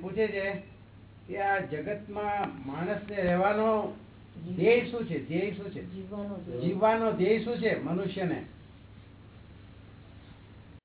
પૂછે છે કે આ જગતમાં માણસને રહેવાનો ધ્યેય શું છે? ધ્યેય શું છે? જીવવાનો ધ્યેય. જીવવાનો ધ્યેય શું છે મનુષ્યને?